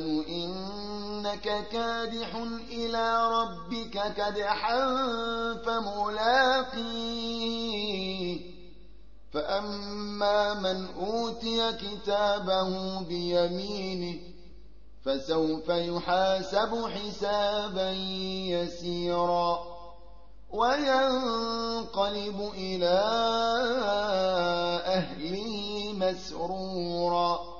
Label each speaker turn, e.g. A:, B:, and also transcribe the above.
A: الإنسان إنك كادح إلى ربك كدحا فملاقيه فأما من أوتي كتابه بيمينه فسوف يحاسب حسابا يسيرا. وينقلب إلى أهله مسرورا.